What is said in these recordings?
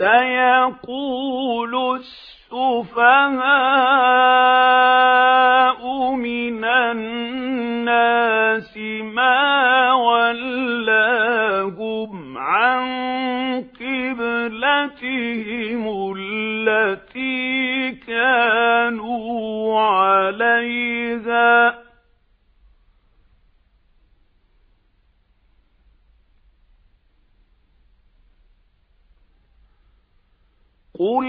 سيقول السفهاء من الناس ما ولاهم عن قبلتهم التي كانوا عليها قُل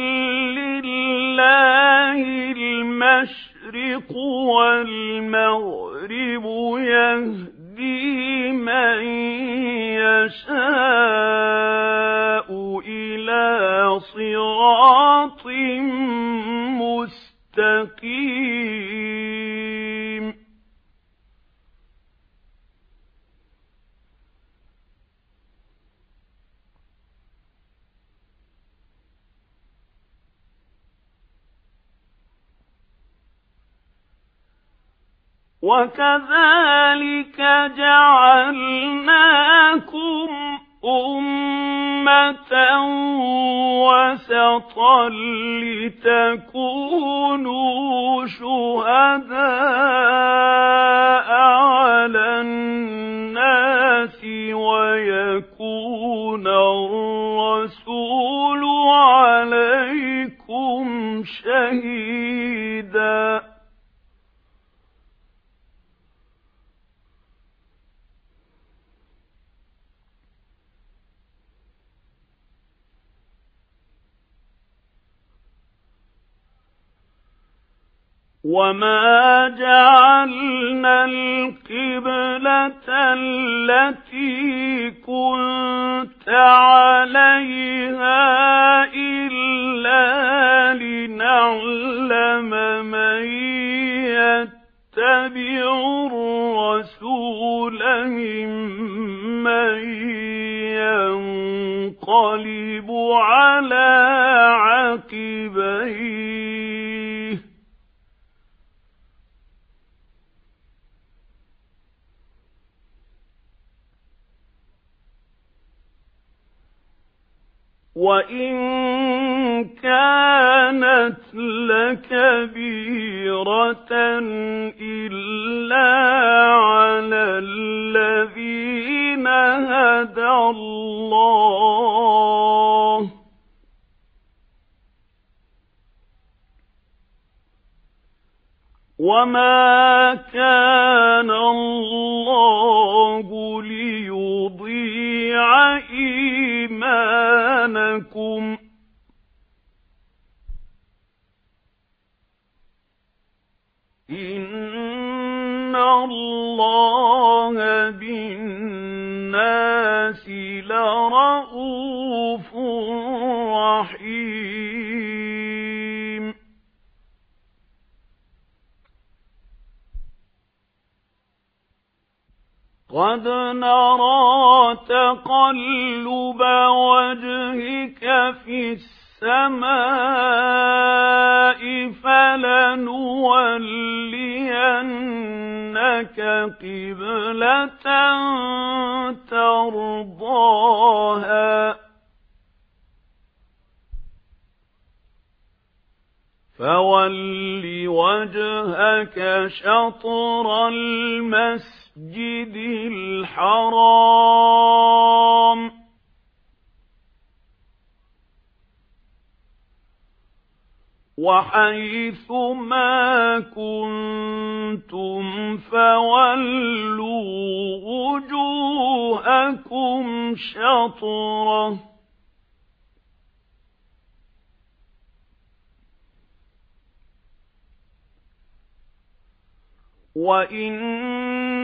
لِّلَّهِ الْمَشْرِقُ وَالْمَغْرِبُ يَهْدِي مَن يَشَاءُ إِلَىٰ صِرَاطٍ وَكَذَٰلِكَ جَعَلْنَاكُمْ أُمَّةً وَسَطًا لِّتَكُونُوا شُهَدَاءَ. وَمَا جَعَلْنَا الْقِبْلَةَ الَّتِي كُنتَ عَلَيْهَا وَإِن كَانَتْ لَكَبِيرَةً إِلَّا عَلَى الَّذِينَ هَدَى اللَّهُ ۗ وَمَا كَانَ اللَّهُ إِيمَانَكُمْ ۚ. إِنَّ اللَّهَ بِالنَّاسِ لَرَءُوفٌ قَدْ نَرَىٰ تَقَلُّبَ وَجْهِكَ فِي السَّمَاءِ فَلَنُوَلِّيَنَّكَ قِبْلَةً تَرْضَاهَا ۚ فَوَلِّ وَجْهَكَ شَطْرَ الْمَسْجِدِ الْحَرَامِ ۚ. وَحَيْثُ مَا كُنتُمْ فَوَلُّوا وُجُوهَكُمْ شَطْرَهُ ۗ. وَإِنَّ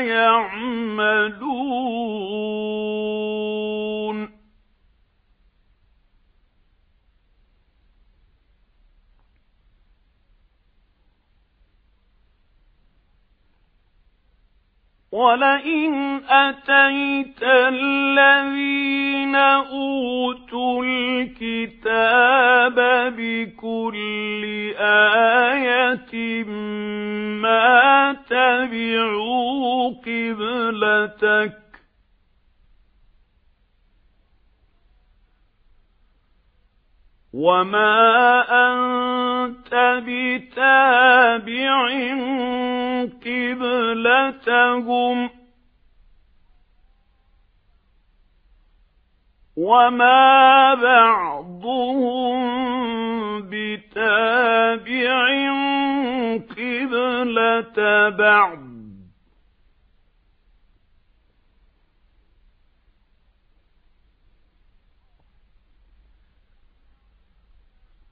يَعْمَلُونَ وَلَئِنْ أَتَيْتَ الَّذِينَ أُوتُوا الْكِتَابَ بِكُلِّ آيَةٍ مَا تَبِعُوا قِبْلَتَكَ وَمَا أَنْتَ بِتَابِعٍ قِبْلَتَهُمْ وَمَا بَعْضُهُم بِتَابِعٍ قِبْلَةَ بَعْضٍ.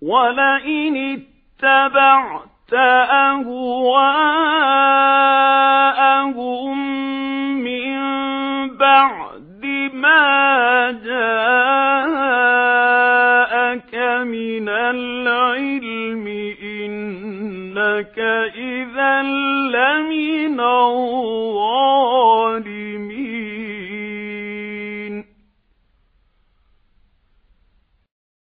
وَلَئِنِ اتَّبَعْتَ أَهْوَاءَهُم مِّن بَعْدِ مَا جَاءَكَ مِنَ الْعِلْمِ إِنَّكَ إِذًا لَّمِنَ الظَّالِمِينَ